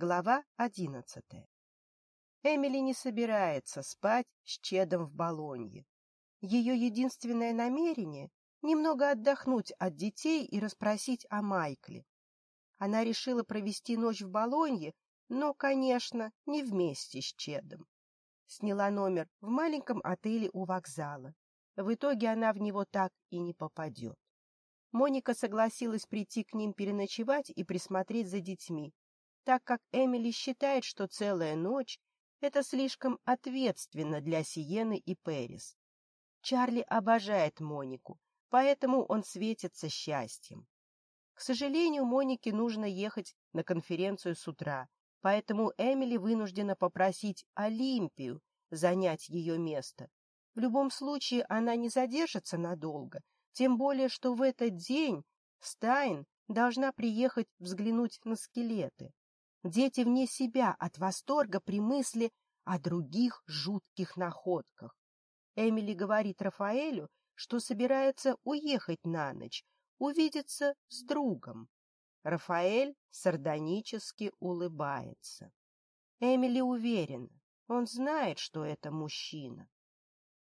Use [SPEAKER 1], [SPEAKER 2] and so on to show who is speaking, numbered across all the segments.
[SPEAKER 1] Глава одиннадцатая. Эмили не собирается спать с Чедом в Болонье. Ее единственное намерение — немного отдохнуть от детей и расспросить о Майкле. Она решила провести ночь в Болонье, но, конечно, не вместе с Чедом. Сняла номер в маленьком отеле у вокзала. В итоге она в него так и не попадет. Моника согласилась прийти к ним переночевать и присмотреть за детьми, так как Эмили считает, что целая ночь — это слишком ответственно для Сиены и Перис. Чарли обожает Монику, поэтому он светится счастьем. К сожалению, Монике нужно ехать на конференцию с утра, поэтому Эмили вынуждена попросить Олимпию занять ее место. В любом случае она не задержится надолго, тем более, что в этот день Стайн должна приехать взглянуть на скелеты. Дети вне себя от восторга при мысли о других жутких находках. Эмили говорит Рафаэлю, что собирается уехать на ночь, увидеться с другом. Рафаэль сардонически улыбается. Эмили уверена, он знает, что это мужчина.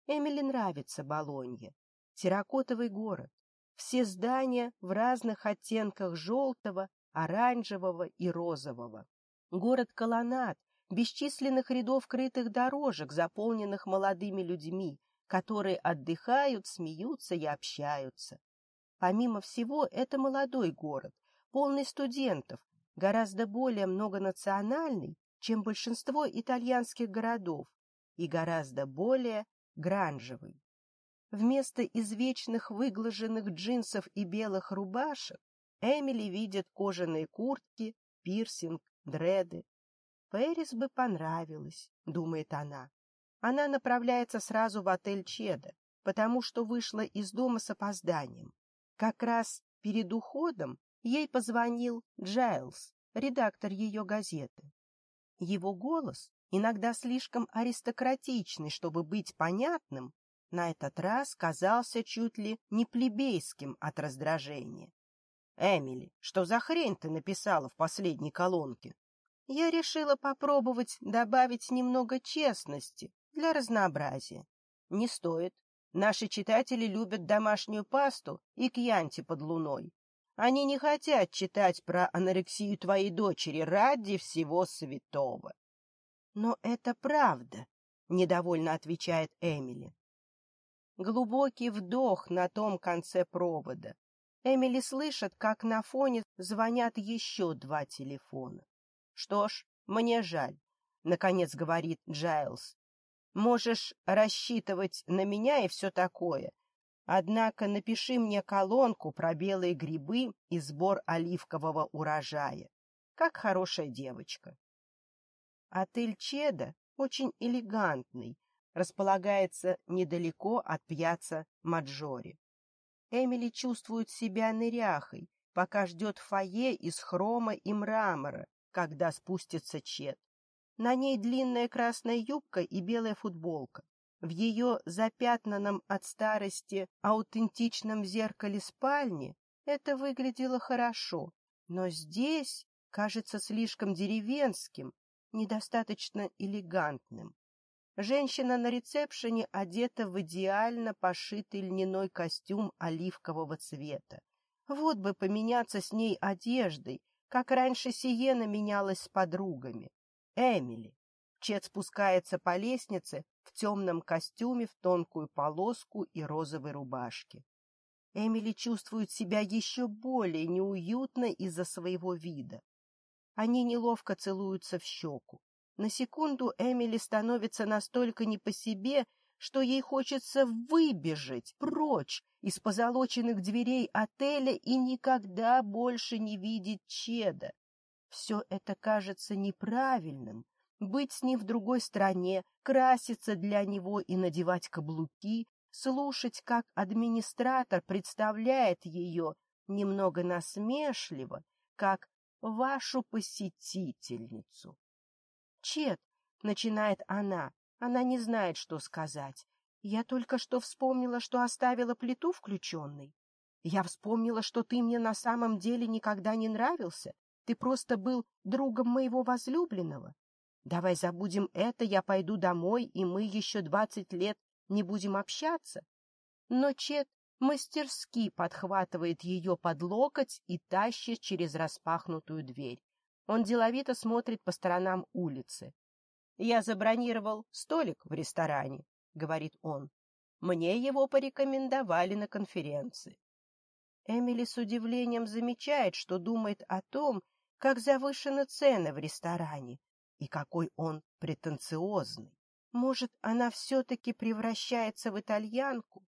[SPEAKER 1] Эмили нравится Болонье, терракотовый город. Все здания в разных оттенках желтого, оранжевого и розового. Город-колоннад, бесчисленных рядов крытых дорожек, заполненных молодыми людьми, которые отдыхают, смеются и общаются. Помимо всего, это молодой город, полный студентов, гораздо более многонациональный, чем большинство итальянских городов, и гораздо более гранжевый. Вместо извечных выглаженных джинсов и белых рубашек Эмили видит кожаные куртки, пирсинг, дреды. Пэрис бы понравилось, думает она. Она направляется сразу в отель Чеда, потому что вышла из дома с опозданием. Как раз перед уходом ей позвонил Джайлс, редактор ее газеты. Его голос, иногда слишком аристократичный, чтобы быть понятным, на этот раз казался чуть ли не плебейским от раздражения. Эмили, что за хрень ты написала в последней колонке? Я решила попробовать добавить немного честности для разнообразия. Не стоит. Наши читатели любят домашнюю пасту и кьянти под луной. Они не хотят читать про анорексию твоей дочери ради всего святого. Но это правда, недовольно отвечает Эмили. Глубокий вдох на том конце провода. Эмили слышит, как на фоне звонят еще два телефона. «Что ж, мне жаль», — наконец говорит Джайлз. «Можешь рассчитывать на меня и все такое. Однако напиши мне колонку про белые грибы и сбор оливкового урожая. Как хорошая девочка». Отель Чеда очень элегантный, располагается недалеко от пьяца Маджори. Эмили чувствует себя ныряхой, пока ждет фойе из хрома и мрамора, когда спустится Чет. На ней длинная красная юбка и белая футболка. В ее запятнанном от старости аутентичном зеркале спальни это выглядело хорошо, но здесь кажется слишком деревенским, недостаточно элегантным. Женщина на ресепшене одета в идеально пошитый льняной костюм оливкового цвета. Вот бы поменяться с ней одеждой, как раньше Сиена менялась с подругами. Эмили. Чет спускается по лестнице в темном костюме в тонкую полоску и розовой рубашке. Эмили чувствует себя еще более неуютно из-за своего вида. Они неловко целуются в щеку. На секунду Эмили становится настолько не по себе, что ей хочется выбежать прочь из позолоченных дверей отеля и никогда больше не видеть Чеда. Все это кажется неправильным. Быть с ним в другой стране, краситься для него и надевать каблуки, слушать, как администратор представляет ее немного насмешливо, как вашу посетительницу. Чет, — начинает она, — она не знает, что сказать. Я только что вспомнила, что оставила плиту включенной. Я вспомнила, что ты мне на самом деле никогда не нравился. Ты просто был другом моего возлюбленного. Давай забудем это, я пойду домой, и мы еще двадцать лет не будем общаться. Но Чет мастерски подхватывает ее под локоть и тащит через распахнутую дверь. Он деловито смотрит по сторонам улицы. «Я забронировал столик в ресторане», — говорит он. «Мне его порекомендовали на конференции». Эмили с удивлением замечает, что думает о том, как завышены цены в ресторане и какой он претенциозный. Может, она все-таки превращается в итальянку?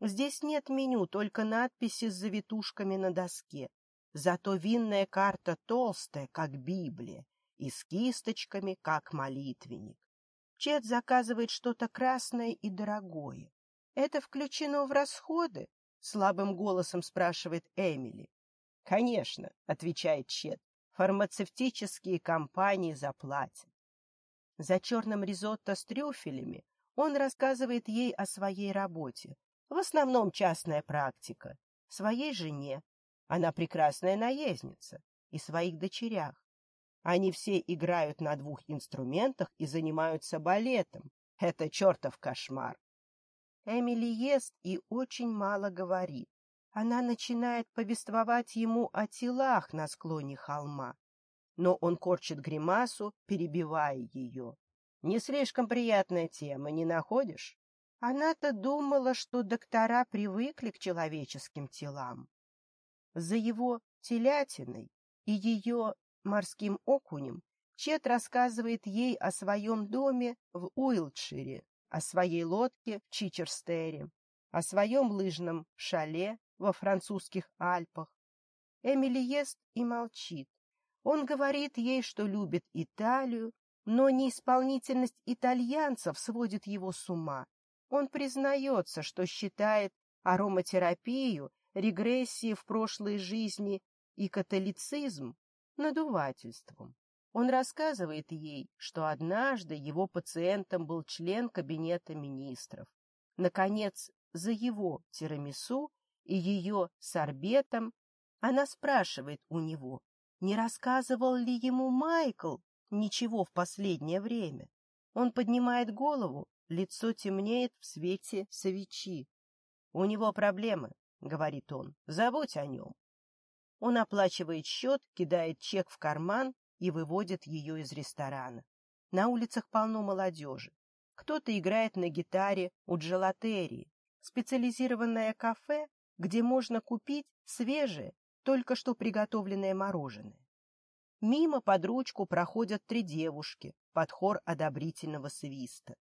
[SPEAKER 1] Здесь нет меню, только надписи с завитушками на доске. Зато винная карта толстая, как Библия, и с кисточками, как молитвенник. Чет заказывает что-то красное и дорогое. Это включено в расходы? Слабым голосом спрашивает Эмили. Конечно, отвечает Чет. Фармацевтические компании заплатят. За черным ризотто с трюфелями он рассказывает ей о своей работе. В основном частная практика. Своей жене, она прекрасная наездница и своих дочерях. Они все играют на двух инструментах и занимаются балетом. Это чертов кошмар. Эмили ест и очень мало говорит. Она начинает повествовать ему о телах на склоне холма. Но он корчит гримасу, перебивая ее. Не слишком приятная тема, не находишь? Она-то думала, что доктора привыкли к человеческим телам. За его телятиной и ее морским окунем Чет рассказывает ей о своем доме в Уилтшире, о своей лодке в Чичерстере, о своем лыжном шале во французских Альпах. Эмили ест и молчит. Он говорит ей, что любит Италию, но неисполнительность итальянцев сводит его с ума. Он признается, что считает ароматерапию регрессии в прошлой жизни и католицизм надувательством. Он рассказывает ей, что однажды его пациентом был член кабинета министров. Наконец, за его тирамису и ее сорбетом она спрашивает у него, не рассказывал ли ему Майкл ничего в последнее время. Он поднимает голову, лицо темнеет в свете свечи. У него проблемы, — говорит он, — забудь о нем. Он оплачивает счет, кидает чек в карман и выводит ее из ресторана. На улицах полно молодежи. Кто-то играет на гитаре у джелатерии, специализированное кафе, где можно купить свежее, только что приготовленное мороженое. Мимо под ручку проходят три девушки под хор одобрительного свиста.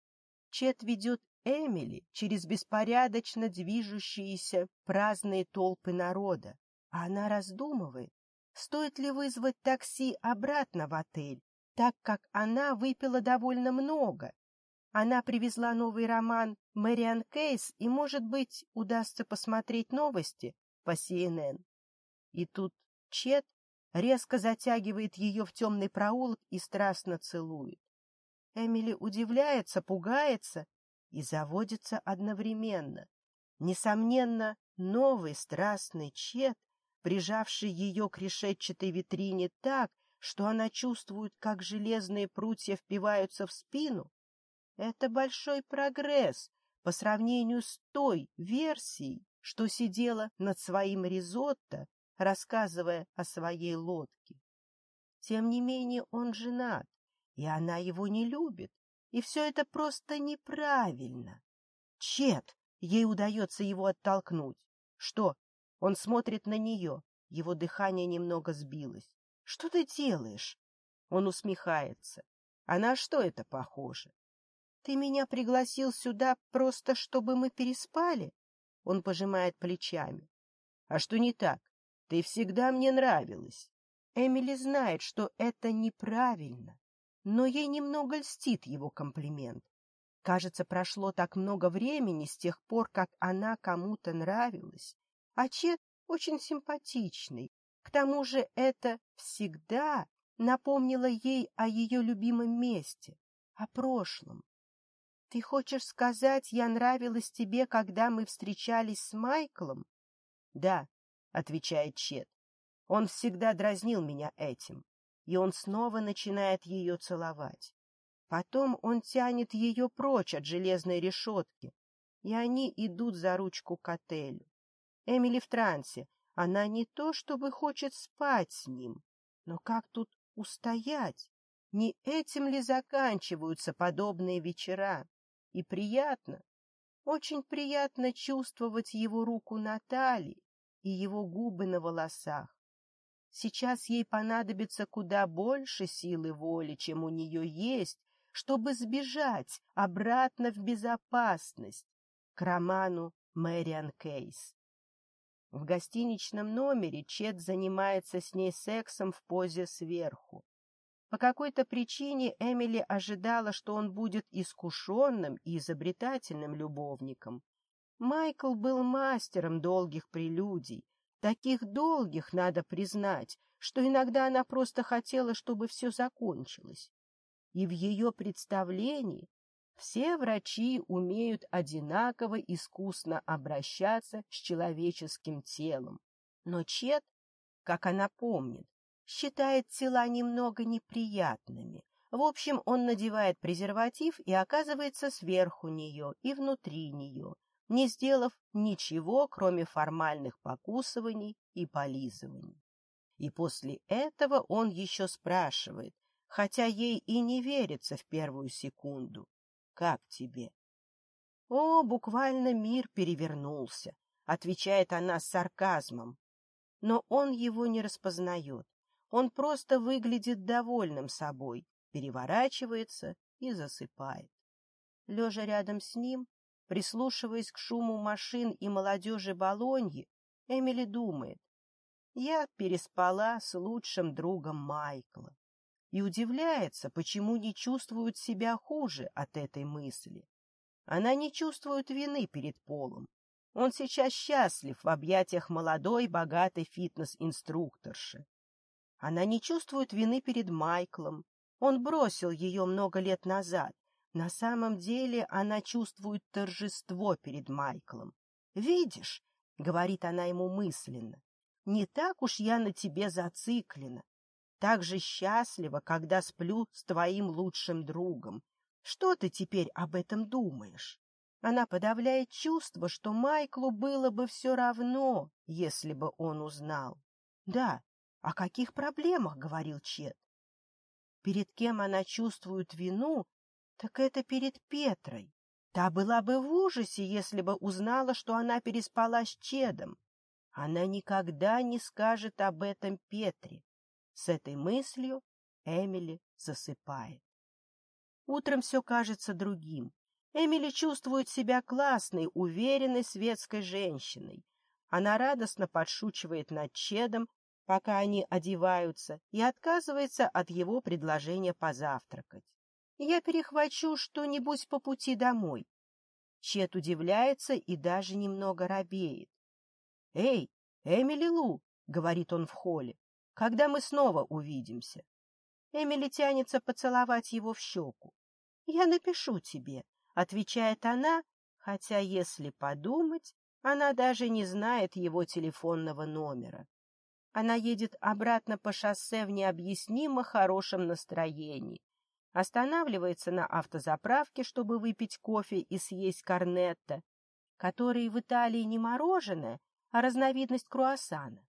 [SPEAKER 1] Чет ведет Эмили через беспорядочно движущиеся праздные толпы народа. Она раздумывает, стоит ли вызвать такси обратно в отель, так как она выпила довольно много. Она привезла новый роман «Мэриан Кейс» и, может быть, удастся посмотреть новости по CNN. И тут Чет резко затягивает ее в темный проулок и страстно целует. Эмили удивляется, пугается, и заводится одновременно. Несомненно, новый страстный чет, прижавший ее к решетчатой витрине так, что она чувствует, как железные прутья впиваются в спину, это большой прогресс по сравнению с той версией, что сидела над своим ризотто, рассказывая о своей лодке. Тем не менее он женат, и она его не любит, и все это просто неправильно. Чет, ей удается его оттолкнуть. Что? Он смотрит на нее. Его дыхание немного сбилось. Что ты делаешь? Он усмехается. А на что это похоже? Ты меня пригласил сюда просто, чтобы мы переспали? Он пожимает плечами. А что не так? Ты всегда мне нравилась. Эмили знает, что это неправильно но ей немного льстит его комплимент. Кажется, прошло так много времени с тех пор, как она кому-то нравилась. А Чет очень симпатичный. К тому же это всегда напомнило ей о ее любимом месте, о прошлом. — Ты хочешь сказать, я нравилась тебе, когда мы встречались с Майклом? — Да, — отвечает Чет. Он всегда дразнил меня этим и он снова начинает ее целовать. Потом он тянет ее прочь от железной решетки, и они идут за ручку к отелю. Эмили в трансе. Она не то чтобы хочет спать с ним, но как тут устоять? Не этим ли заканчиваются подобные вечера? И приятно, очень приятно чувствовать его руку на талии и его губы на волосах. Сейчас ей понадобится куда больше силы воли, чем у нее есть, чтобы сбежать обратно в безопасность к роману Мэриан Кейс. В гостиничном номере Чет занимается с ней сексом в позе сверху. По какой-то причине Эмили ожидала, что он будет искушенным и изобретательным любовником. Майкл был мастером долгих прелюдий, Таких долгих, надо признать, что иногда она просто хотела, чтобы все закончилось. И в ее представлении все врачи умеют одинаково искусно обращаться с человеческим телом. Но Чет, как она помнит, считает тела немного неприятными. В общем, он надевает презерватив и оказывается сверху нее и внутри нее не сделав ничего, кроме формальных покусываний и полизываний. И после этого он еще спрашивает, хотя ей и не верится в первую секунду, «Как тебе?» «О, буквально мир перевернулся», — отвечает она с сарказмом. Но он его не распознает. Он просто выглядит довольным собой, переворачивается и засыпает. Лежа рядом с ним, Прислушиваясь к шуму машин и молодежи Болоньи, Эмили думает, я переспала с лучшим другом Майкла и удивляется, почему не чувствует себя хуже от этой мысли. Она не чувствует вины перед Полом. Он сейчас счастлив в объятиях молодой, богатой фитнес-инструкторши. Она не чувствует вины перед Майклом. Он бросил ее много лет назад, на самом деле она чувствует торжество перед Майклом. «Видишь», — говорит она ему мысленно, — «не так уж я на тебе зациклена. Так же счастлива, когда сплю с твоим лучшим другом. Что ты теперь об этом думаешь?» Она подавляет чувство, что Майклу было бы все равно, если бы он узнал. «Да, о каких проблемах?» — говорил Чет. Перед кем она чувствует вину, так это перед Петрой. Та была бы в ужасе, если бы узнала, что она переспала с Чедом. Она никогда не скажет об этом Петре. С этой мыслью Эмили засыпает. Утром все кажется другим. Эмили чувствует себя классной, уверенной светской женщиной. Она радостно подшучивает над Чедом, пока они одеваются, и отказывается от его предложения позавтракать. Я перехвачу что-нибудь по пути домой. Чет удивляется и даже немного робеет. — Эй, Эмили Лу! — говорит он в холле. — Когда мы снова увидимся? Эмили тянется поцеловать его в щеку. — Я напишу тебе, — отвечает она, хотя, если подумать, она даже не знает его телефонного номера. Она едет обратно по шоссе в необъяснимо хорошем настроении, останавливается на автозаправке, чтобы выпить кофе и съесть корнетто, которые в Италии не мороженое, а разновидность круассана.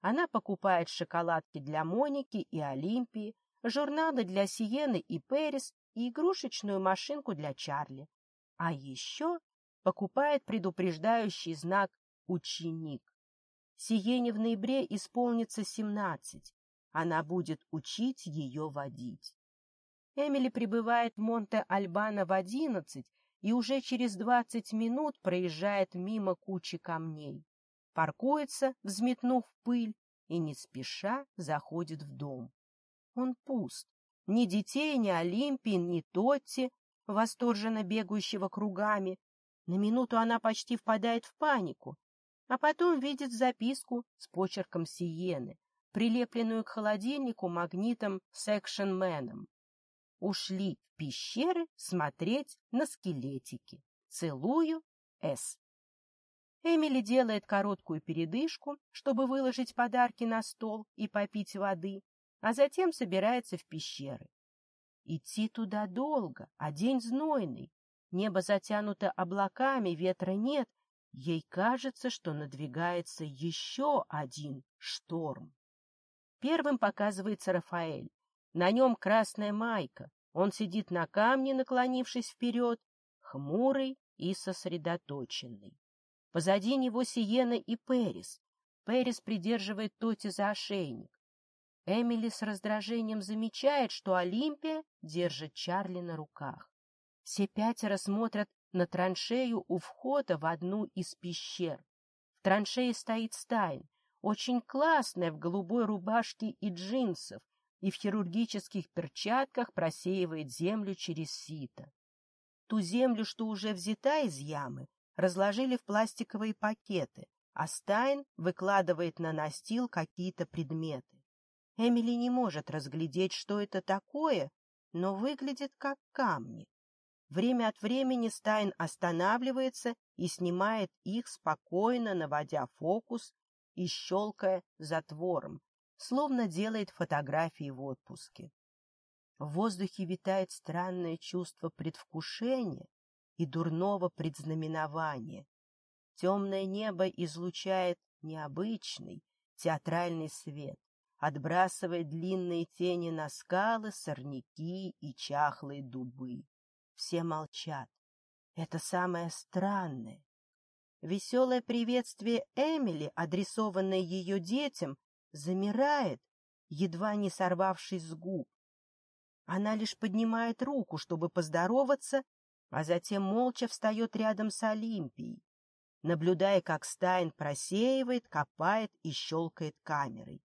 [SPEAKER 1] Она покупает шоколадки для Моники и Олимпии, журналы для Сиены и Перес, и игрушечную машинку для Чарли. А еще покупает предупреждающий знак «Ученик». Сиене в ноябре исполнится семнадцать. Она будет учить ее водить. Эмили прибывает в Монте-Альбано в одиннадцать и уже через двадцать минут проезжает мимо кучи камней. Паркуется, взметнув пыль, и не спеша заходит в дом. Он пуст. Ни детей, ни Олимпии, ни Тотти, восторженно бегающего кругами. На минуту она почти впадает в панику, а потом видит записку с почерком Сиены, прилепленную к холодильнику магнитом секшенменом ушли в пещеры смотреть на скелетики. Целую, С. Эмили делает короткую передышку, чтобы выложить подарки на стол и попить воды, а затем собирается в пещеры. Идти туда долго, а день знойный. Небо затянуто облаками, ветра нет. Ей кажется, что надвигается еще один шторм. Первым показывается Рафаэль. На нем красная майка. Он сидит на камне, наклонившись вперед, хмурый и сосредоточенный. Позади него Сиена и Перис. Перис придерживает Тоти за ошейник. Эмили с раздражением замечает, что Олимпия держит Чарли на руках. Все пятеро смотрят на траншею у входа в одну из пещер. В траншее стоит Стайн, очень классная в голубой рубашке и джинсах, и в хирургических перчатках просеивает землю через сито. Ту землю, что уже взята из ямы, разложили в пластиковые пакеты, а Стайн выкладывает на настил какие-то предметы. Эмили не может разглядеть, что это такое, но выглядит как камни. Время от времени Стайн останавливается и снимает их, спокойно наводя фокус и щелкая затвором, словно делает фотографии в отпуске. В воздухе витает странное чувство предвкушения и дурного предзнаменования. Темное небо излучает необычный театральный свет, отбрасывая длинные тени на скалы, сорняки и чахлые дубы. Все молчат. Это самое странное. Веселое приветствие Эмили, адресованное ее детям, замирает, едва не сорвавшись с губ. Она лишь поднимает руку, чтобы поздороваться, а затем молча встает рядом с Олимпией, наблюдая, как Стайн просеивает, копает и щелкает камерой.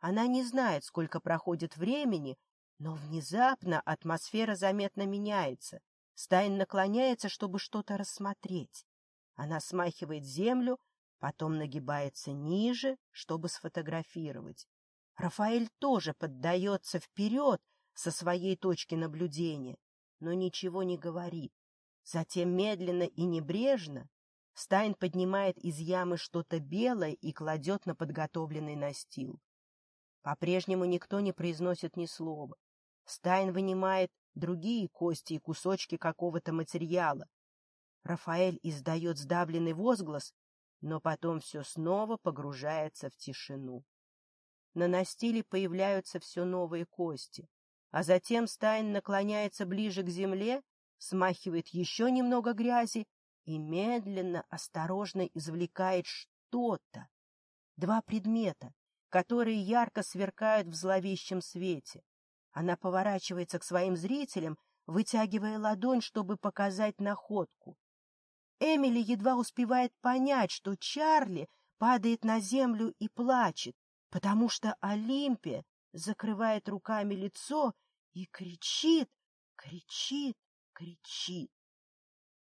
[SPEAKER 1] Она не знает, сколько проходит времени, но внезапно атмосфера заметно меняется. Стайн наклоняется, чтобы что-то рассмотреть. Она смахивает землю, потом нагибается ниже, чтобы сфотографировать. Рафаэль тоже поддается вперед со своей точки наблюдения, но ничего не говорит. Затем медленно и небрежно Стайн поднимает из ямы что-то белое и кладет на подготовленный настил. По-прежнему никто не произносит ни слова. Стайн вынимает другие кости и кусочки какого-то материала. Рафаэль издает сдавленный возглас но потом все снова погружается в тишину. На настиле появляются все новые кости, а затем Стайн наклоняется ближе к земле, смахивает еще немного грязи и медленно, осторожно извлекает что-то. Два предмета, которые ярко сверкают в зловещем свете. Она поворачивается к своим зрителям, вытягивая ладонь, чтобы показать находку. Эмили едва успевает понять, что Чарли падает на землю и плачет, потому что Олимпия закрывает руками лицо и кричит, кричит, кричит.